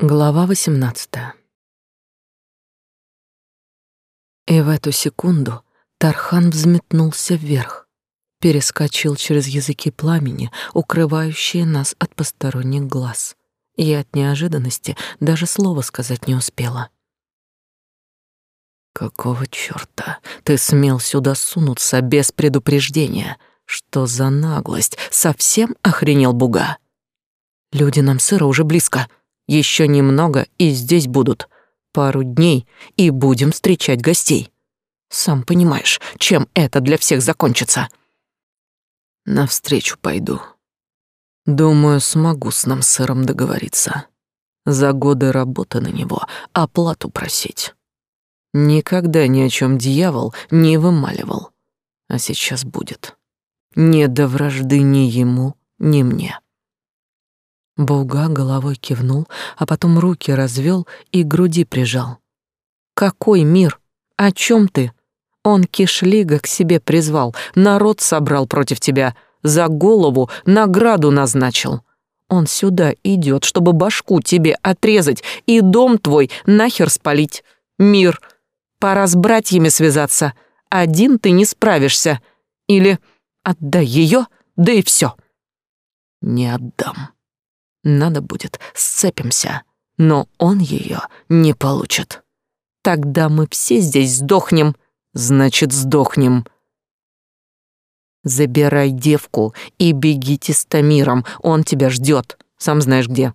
Глава 18. И в эту секунду Тархан взметнулся вверх, перескочил через языки пламени, укрывающие нас от посторонних глаз. И от неожиданности даже слова сказать не успела. Какого чёрта ты смел сюда сунуться без предупреждения? Что за наглость? Совсем охренел буга? Люди нам сыра уже близко. Еще немного, и здесь будут. Пару дней, и будем встречать гостей. Сам понимаешь, чем это для всех закончится. Навстречу пойду. Думаю, смогу с нам сыром договориться. За годы работы на него оплату просить. Никогда ни о чем дьявол не вымаливал. А сейчас будет. Не до вражды ни ему, ни мне. Буга головой кивнул, а потом руки развел и к груди прижал. «Какой мир? О чем ты? Он Кишлига к себе призвал, народ собрал против тебя, за голову награду назначил. Он сюда идет, чтобы башку тебе отрезать и дом твой нахер спалить. Мир, пора с братьями связаться. Один ты не справишься. Или отдай ее, да и все. Не отдам. Надо будет, сцепимся, но он ее не получит. Тогда мы все здесь сдохнем, значит, сдохнем. Забирай девку и бегите с Тамиром, он тебя ждет, сам знаешь где.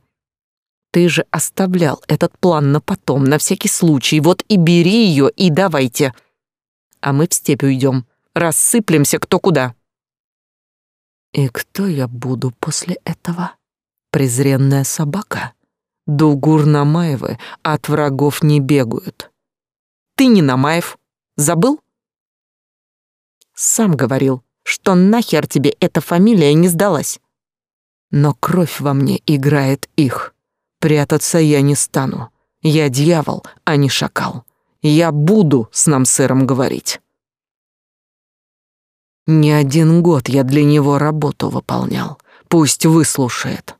Ты же оставлял этот план на потом, на всякий случай, вот и бери ее и давайте. А мы в степь уйдем, рассыплемся кто куда. И кто я буду после этого? Презренная собака. Дугур Намаевы от врагов не бегают. Ты не Намаев, забыл? Сам говорил, что нахер тебе эта фамилия не сдалась. Но кровь во мне играет их. Прятаться я не стану. Я дьявол, а не шакал. Я буду с нам сыром говорить. Не один год я для него работу выполнял. Пусть выслушает.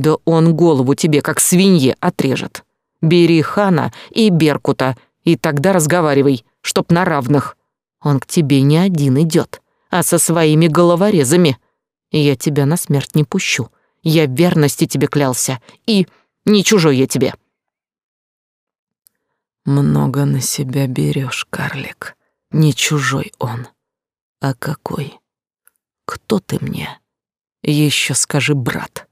Да он голову тебе, как свинье, отрежет. Бери хана и беркута, и тогда разговаривай, чтоб на равных. Он к тебе не один идет, а со своими головорезами. Я тебя на смерть не пущу. Я верности тебе клялся, и не чужой я тебе. Много на себя берешь, карлик. Не чужой он. А какой? Кто ты мне? Еще скажи, брат.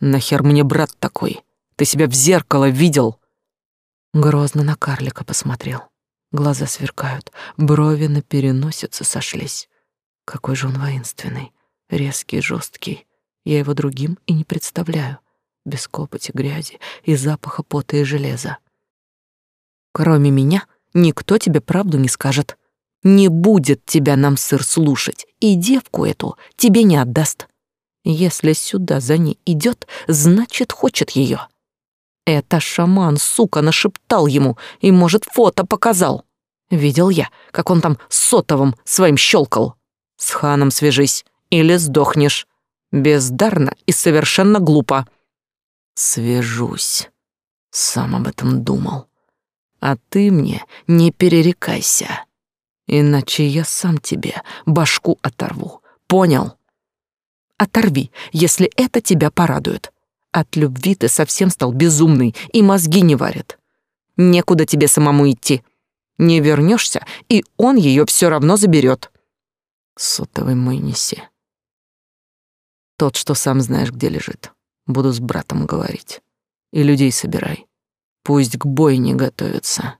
Нахер мне брат такой? Ты себя в зеркало видел? Грозно на карлика посмотрел. Глаза сверкают, брови на переносице сошлись. Какой же он воинственный, резкий, жесткий. Я его другим и не представляю. Без копоти, грязи и запаха пота и железа. Кроме меня никто тебе правду не скажет. Не будет тебя нам сыр слушать, и девку эту тебе не отдаст. Если сюда за ней идет, значит, хочет ее. Это шаман, сука, нашептал ему и, может, фото показал. Видел я, как он там сотовым своим щелкал. С ханом свяжись, или сдохнешь. Бездарно и совершенно глупо. Свяжусь. Сам об этом думал. А ты мне не перерекайся, иначе я сам тебе башку оторву. Понял? Оторви, если это тебя порадует. От любви ты совсем стал безумный и мозги не варят. Некуда тебе самому идти. Не вернешься, и он ее все равно заберет. Сотовый мой неси. Тот, что сам знаешь, где лежит. Буду с братом говорить. И людей собирай. Пусть к бою не готовятся.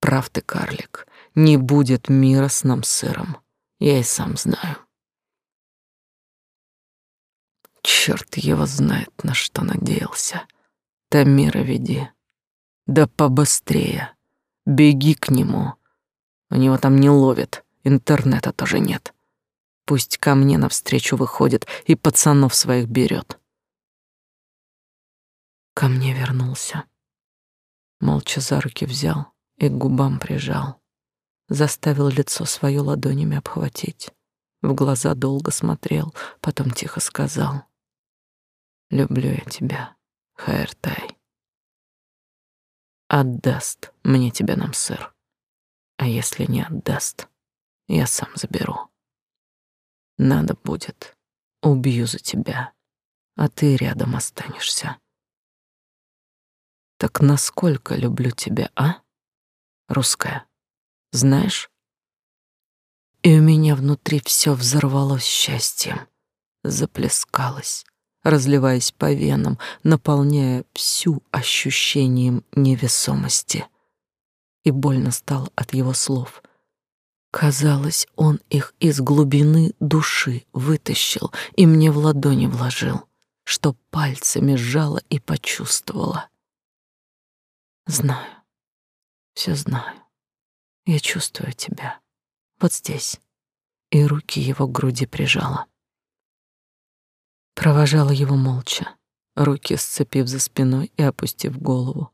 Прав ты, карлик. Не будет мира с нам сыром. Я и сам знаю. Черт его знает, на что надеялся. Тамира веди. Да побыстрее. Беги к нему. У него там не ловит, интернета тоже нет. Пусть ко мне навстречу выходит и пацанов своих берет. Ко мне вернулся. Молча за руки взял и к губам прижал. Заставил лицо свое ладонями обхватить. В глаза долго смотрел, потом тихо сказал. Люблю я тебя, Хайртай. Отдаст мне тебя нам сыр. А если не отдаст, я сам заберу. Надо будет, убью за тебя, а ты рядом останешься. Так насколько люблю тебя, а? Русская, знаешь? И у меня внутри все взорвалось счастьем, заплескалось, разливаясь по венам, наполняя всю ощущением невесомости. И больно стало от его слов — Казалось, он их из глубины души вытащил и мне в ладони вложил, что пальцами сжала и почувствовала. Знаю, все знаю. Я чувствую тебя. Вот здесь. И руки его к груди прижала. Провожала его молча, руки сцепив за спиной и опустив голову.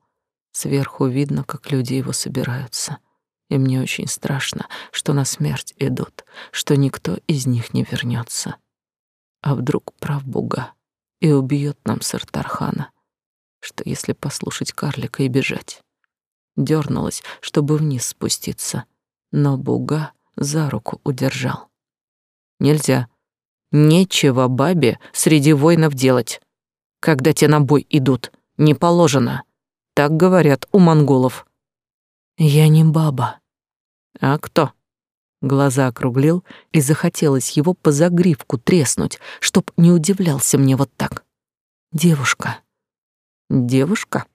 Сверху видно, как люди его собираются — и мне очень страшно, что на смерть идут, что никто из них не вернется. А вдруг прав Буга и убьет нам Сартархана, что если послушать карлика и бежать. Дёрнулась, чтобы вниз спуститься, но Буга за руку удержал. Нельзя. Нечего бабе среди воинов делать. Когда те на бой идут, не положено. Так говорят у монголов. Я не баба. А кто? Глаза округлил, и захотелось его по загривку треснуть, чтоб не удивлялся мне вот так. Девушка. Девушка?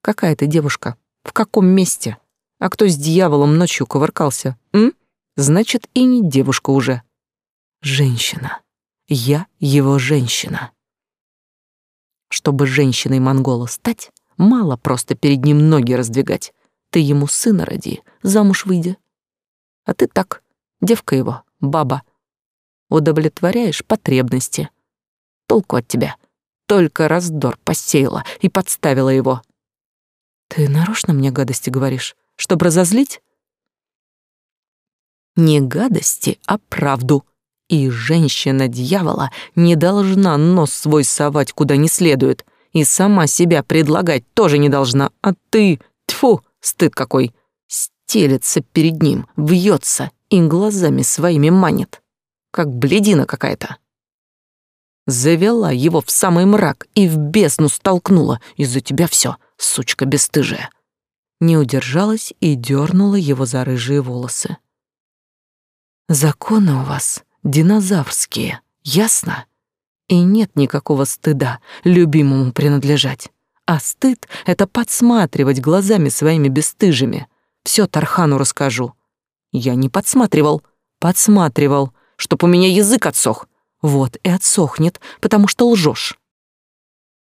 Какая ты девушка? В каком месте? А кто с дьяволом ночью ковыркался? М? Значит, и не девушка уже. Женщина. Я его женщина. Чтобы женщиной монгола стать, мало просто перед ним ноги раздвигать. Ты ему сына роди, замуж выйди, а ты так, девка его, баба. Удовлетворяешь потребности. Толку от тебя. Только раздор посеяла и подставила его. Ты нарочно мне гадости говоришь, чтобы разозлить? Не гадости, а правду. И женщина-дьявола не должна нос свой совать куда не следует, и сама себя предлагать тоже не должна. А ты, тьфу, стыд какой, телится перед ним, вьется и глазами своими манит, как бледина какая-то. Завела его в самый мрак и в бездну столкнула. Из-за тебя все, сучка бесстыжая. Не удержалась и дернула его за рыжие волосы. Законы у вас динозаврские, ясно? И нет никакого стыда любимому принадлежать. А стыд — это подсматривать глазами своими бесстыжими — все Тархану расскажу. Я не подсматривал, подсматривал, чтоб у меня язык отсох. Вот и отсохнет, потому что лжешь.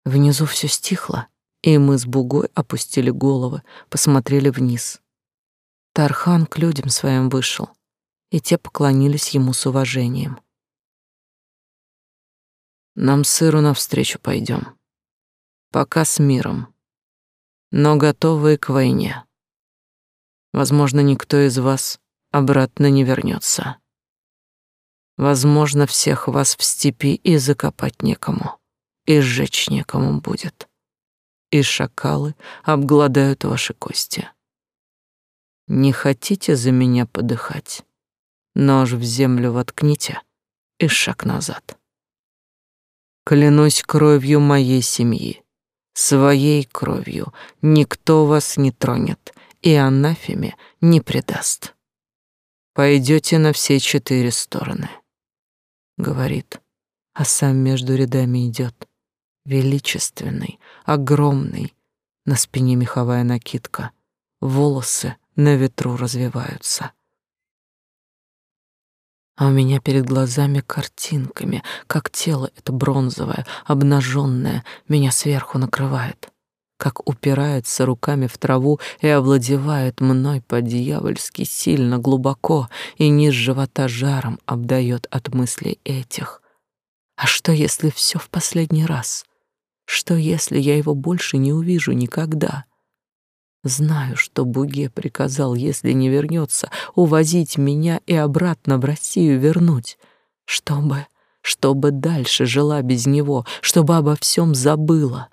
Внизу все стихло, и мы с Бугой опустили головы, посмотрели вниз. Тархан к людям своим вышел, и те поклонились ему с уважением. Нам сыру навстречу пойдем. Пока с миром, но готовые к войне. Возможно, никто из вас обратно не вернется. Возможно, всех вас в степи и закопать некому, и сжечь некому будет. И шакалы обгладают ваши кости. Не хотите за меня подыхать? Нож в землю воткните и шаг назад. Клянусь кровью моей семьи, своей кровью, никто вас не тронет и анафеме не предаст. Пойдете на все четыре стороны, говорит, а сам между рядами идет, величественный, огромный, на спине меховая накидка, волосы на ветру развиваются. А у меня перед глазами картинками, как тело это бронзовое, обнаженное, меня сверху накрывает как упирается руками в траву и овладевает мной по-дьявольски сильно, глубоко, и низ живота жаром обдает от мыслей этих. А что, если все в последний раз? Что, если я его больше не увижу никогда? Знаю, что Буге приказал, если не вернется, увозить меня и обратно в Россию вернуть, чтобы, чтобы дальше жила без него, чтобы обо всем забыла.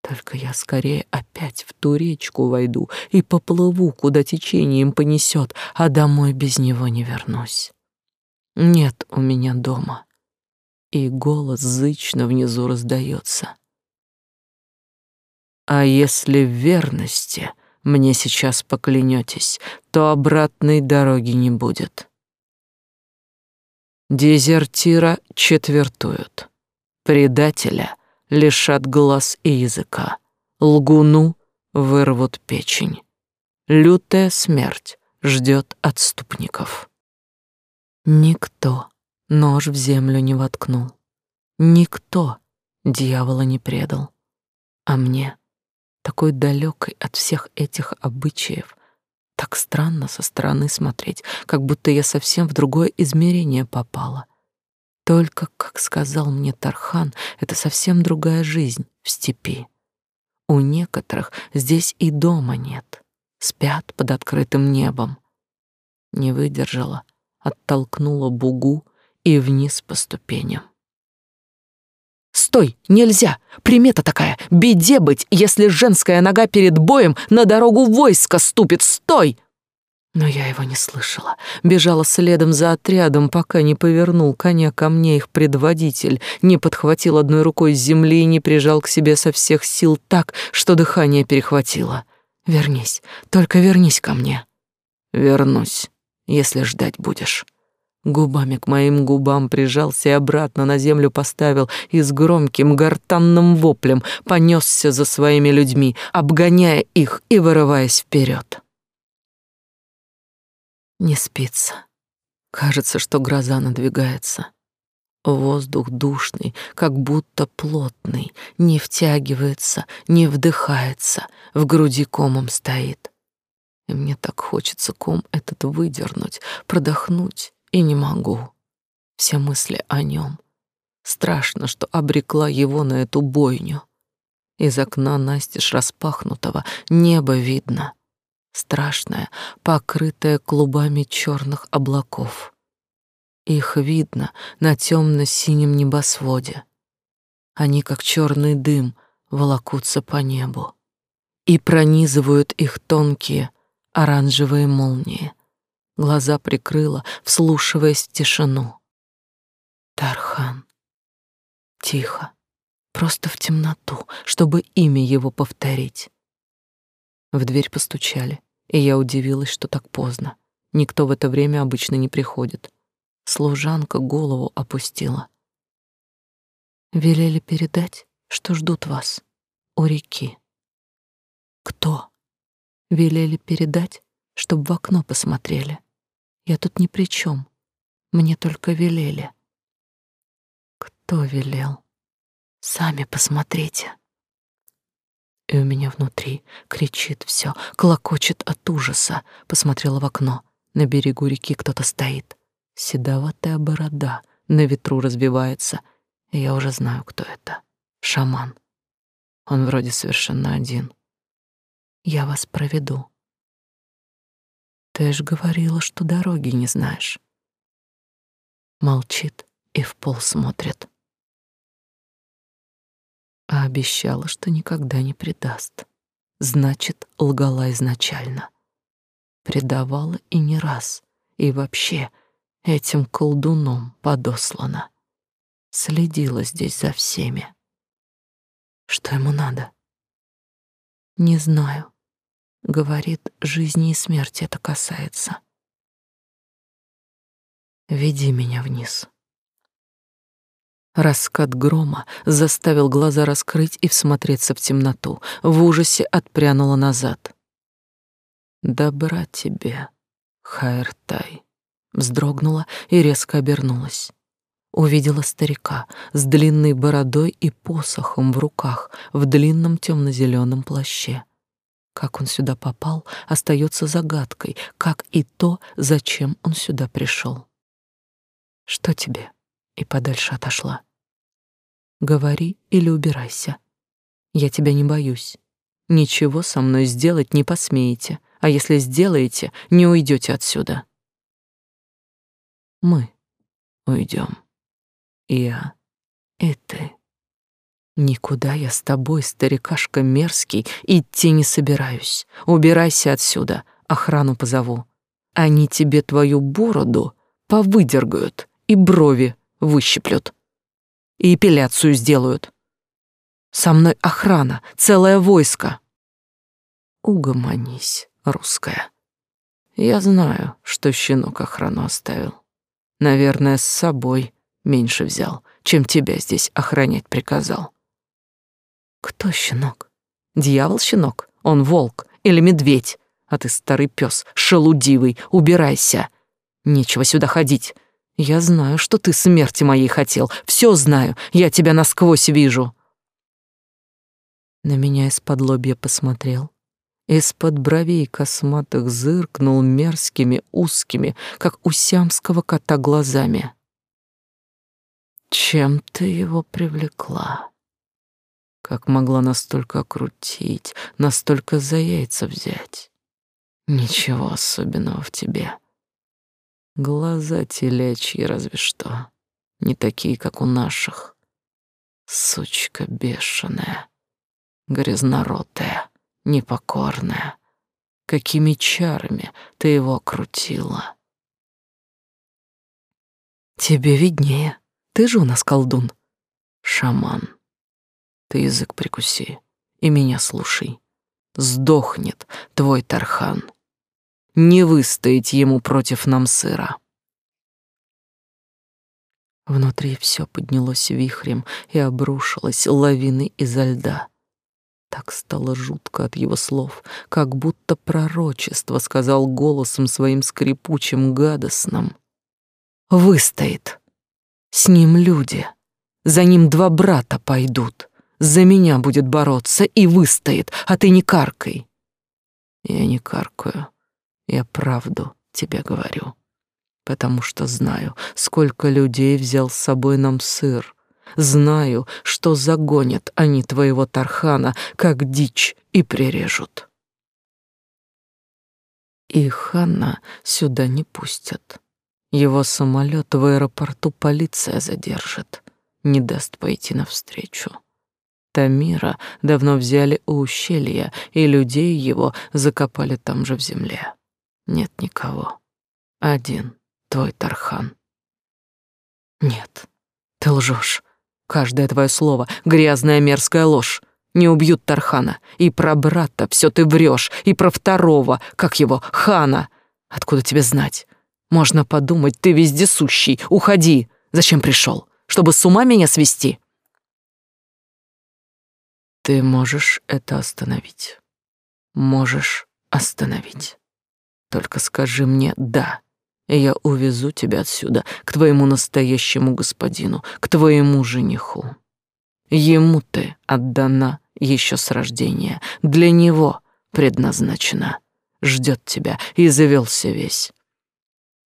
Только я скорее опять в ту речку войду и поплыву, куда течением понесет, а домой без него не вернусь. Нет у меня дома. И голос зычно внизу раздается. А если в верности мне сейчас поклянетесь, то обратной дороги не будет. Дезертира четвертуют, предателя лишат глаз и языка, лгуну вырвут печень. Лютая смерть ждет отступников. Никто нож в землю не воткнул, никто дьявола не предал, а мне такой далекой от всех этих обычаев. Так странно со стороны смотреть, как будто я совсем в другое измерение попала. Только, как сказал мне Тархан, это совсем другая жизнь в степи. У некоторых здесь и дома нет, спят под открытым небом. Не выдержала, оттолкнула бугу и вниз по ступеням. Стой, нельзя. Примета такая. Беде быть, если женская нога перед боем на дорогу войска ступит. Стой! Но я его не слышала. Бежала следом за отрядом, пока не повернул коня ко мне их предводитель, не подхватил одной рукой с земли и не прижал к себе со всех сил так, что дыхание перехватило. Вернись, только вернись ко мне. Вернусь, если ждать будешь. Губами к моим губам прижался и обратно на землю поставил и с громким гортанным воплем понесся за своими людьми, обгоняя их и вырываясь вперед. Не спится. Кажется, что гроза надвигается. Воздух душный, как будто плотный, не втягивается, не вдыхается, в груди комом стоит. И мне так хочется ком этот выдернуть, продохнуть и не могу. Все мысли о нем. Страшно, что обрекла его на эту бойню. Из окна настежь распахнутого небо видно. Страшное, покрытое клубами черных облаков. Их видно на темно-синем небосводе. Они, как черный дым, волокутся по небу и пронизывают их тонкие оранжевые молнии. Глаза прикрыла, вслушиваясь в тишину. Тархан. Тихо. Просто в темноту, чтобы имя его повторить. В дверь постучали, и я удивилась, что так поздно. Никто в это время обычно не приходит. Служанка голову опустила. Велели передать, что ждут вас у реки. Кто? Велели передать, чтобы в окно посмотрели. Я тут ни при чем. Мне только велели. Кто велел? Сами посмотрите. И у меня внутри кричит все, клокочет от ужаса. Посмотрела в окно. На берегу реки кто-то стоит. Седоватая борода на ветру разбивается. И я уже знаю, кто это. Шаман. Он вроде совершенно один. Я вас проведу. Ж говорила, что дороги не знаешь. Молчит и в пол смотрит. А обещала, что никогда не предаст. Значит, лгала изначально. Предавала и не раз. И вообще этим колдуном подослана. Следила здесь за всеми. Что ему надо? Не знаю. Говорит, жизни и смерти это касается. Веди меня вниз. Раскат грома заставил глаза раскрыть и всмотреться в темноту. В ужасе отпрянула назад. «Добра тебе, Хайртай!» Вздрогнула и резко обернулась. Увидела старика с длинной бородой и посохом в руках в длинном темно-зеленом плаще. Как он сюда попал, остается загадкой, как и то, зачем он сюда пришел. Что тебе? И подальше отошла. Говори или убирайся. Я тебя не боюсь. Ничего со мной сделать не посмеете, а если сделаете, не уйдете отсюда. Мы уйдем. Я и ты. Никуда я с тобой, старикашка мерзкий, идти не собираюсь. Убирайся отсюда, охрану позову. Они тебе твою бороду повыдергают и брови выщиплют. И эпиляцию сделают. Со мной охрана, целое войско. Угомонись, русская. Я знаю, что щенок охрану оставил. Наверное, с собой меньше взял, чем тебя здесь охранять приказал. Кто щенок? Дьявол-щенок? Он волк или медведь? А ты старый пес, шелудивый, убирайся. Нечего сюда ходить. Я знаю, что ты смерти моей хотел. Все знаю, я тебя насквозь вижу. На меня из-под лобья посмотрел. Из-под бровей косматых зыркнул мерзкими, узкими, как у сиамского кота глазами. Чем ты его привлекла? Как могла настолько окрутить, настолько за яйца взять? Ничего особенного в тебе. Глаза телячьи разве что, не такие, как у наших. Сучка бешеная, грязноротая, непокорная. Какими чарами ты его окрутила? Тебе виднее. Ты же у нас колдун. Шаман. Ты язык прикуси и меня слушай. Сдохнет твой Тархан. Не выстоять ему против нам сыра. Внутри все поднялось вихрем и обрушилось лавиной изо льда. Так стало жутко от его слов, как будто пророчество сказал голосом своим скрипучим, гадостным. «Выстоит! С ним люди, за ним два брата пойдут за меня будет бороться и выстоит, а ты не каркай. Я не каркаю, я правду тебе говорю, потому что знаю, сколько людей взял с собой нам сыр, знаю, что загонят они твоего Тархана, как дичь, и прирежут. И хана сюда не пустят. Его самолет в аэропорту полиция задержит, не даст пойти навстречу. Тамира давно взяли у ущелья, и людей его закопали там же в земле. Нет никого. Один твой Тархан. Нет, ты лжешь. Каждое твое слово — грязная мерзкая ложь. Не убьют Тархана. И про брата все ты врешь, и про второго, как его, Хана. Откуда тебе знать? Можно подумать, ты вездесущий. Уходи. Зачем пришел? Чтобы с ума меня свести? Ты можешь это остановить. Можешь остановить. Только скажи мне «да», и я увезу тебя отсюда, к твоему настоящему господину, к твоему жениху. Ему ты отдана еще с рождения, для него предназначена. Ждет тебя и завелся весь.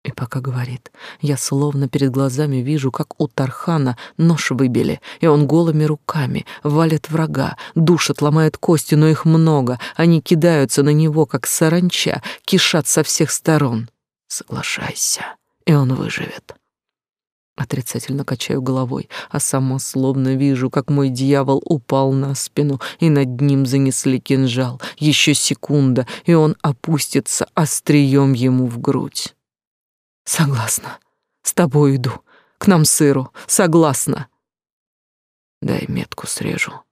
И пока говорит, я словно перед глазами вижу, как у Тархана нож выбили, и он голыми руками валит врага, душит, ломает кости, но их много, они кидаются на него, как саранча, кишат со всех сторон. Соглашайся, и он выживет. Отрицательно качаю головой, а сама словно вижу, как мой дьявол упал на спину, и над ним занесли кинжал. Еще секунда, и он опустится острием ему в грудь. Согласна. С тобой иду. К нам сыру. Согласна. Дай метку срежу.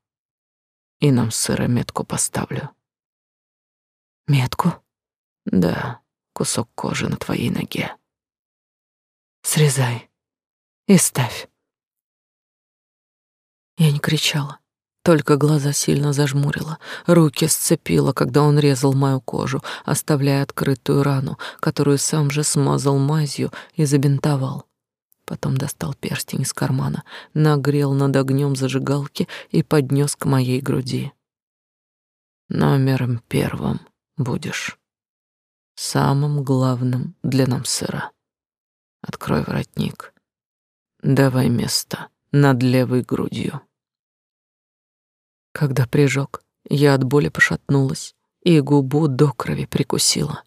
И нам сыра метку поставлю. Метку? Да, кусок кожи на твоей ноге. Срезай и ставь. Я не кричала. Только глаза сильно зажмурила, руки сцепила, когда он резал мою кожу, оставляя открытую рану, которую сам же смазал мазью и забинтовал. Потом достал перстень из кармана, нагрел над огнем зажигалки и поднес к моей груди. Номером первым будешь. Самым главным для нам сыра. Открой воротник. Давай место над левой грудью. Когда прижег, я от боли пошатнулась и губу до крови прикусила.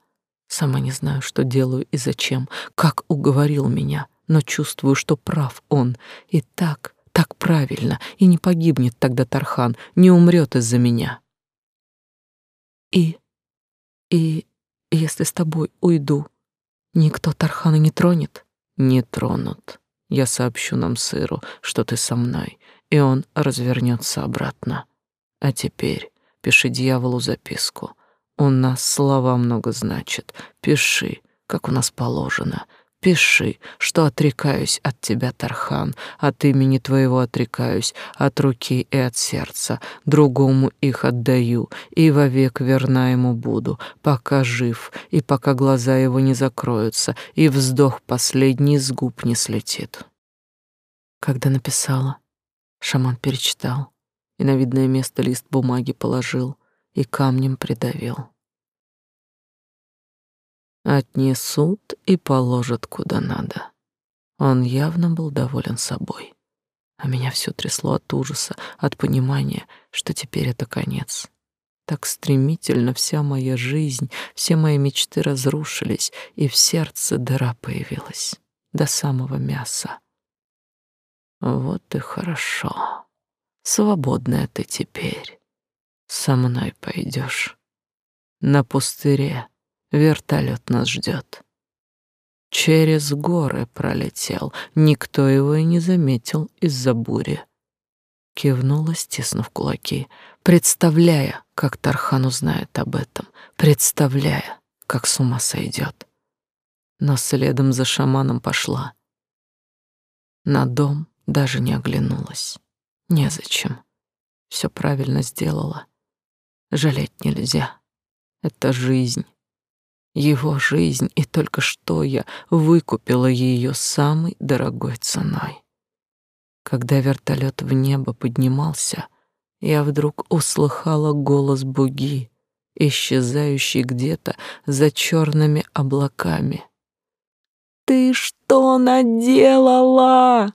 Сама не знаю, что делаю и зачем, как уговорил меня, но чувствую, что прав он, и так Так правильно, и не погибнет тогда Тархан, не умрет из-за меня. И... и... если с тобой уйду, никто Тархана не тронет? Не тронут. Я сообщу нам сыру, что ты со мной, и он развернется обратно. А теперь пиши дьяволу записку. У нас слова много значит. Пиши, как у нас положено. Пиши, что отрекаюсь от тебя, Тархан, от имени твоего отрекаюсь, от руки и от сердца, другому их отдаю, и вовек верна ему буду, пока жив, и пока глаза его не закроются, и вздох последний с губ не слетит. Когда написала, шаман перечитал, и на видное место лист бумаги положил и камнем придавил. Отнесут и положат куда надо. Он явно был доволен собой. А меня все трясло от ужаса, от понимания, что теперь это конец. Так стремительно вся моя жизнь, все мои мечты разрушились, и в сердце дыра появилась до самого мяса. Вот и хорошо. Свободная ты теперь. Со мной пойдешь. На пустыре Вертолет нас ждет. Через горы пролетел, никто его и не заметил из-за бури. Кивнула, стиснув кулаки, представляя, как Тархан узнает об этом, представляя, как с ума сойдет. Но следом за шаманом пошла. На дом даже не оглянулась. Незачем. Все правильно сделала. Жалеть нельзя. Это жизнь его жизнь, и только что я выкупила ее самой дорогой ценой. Когда вертолет в небо поднимался, я вдруг услыхала голос буги, исчезающий где-то за черными облаками. «Ты что наделала?»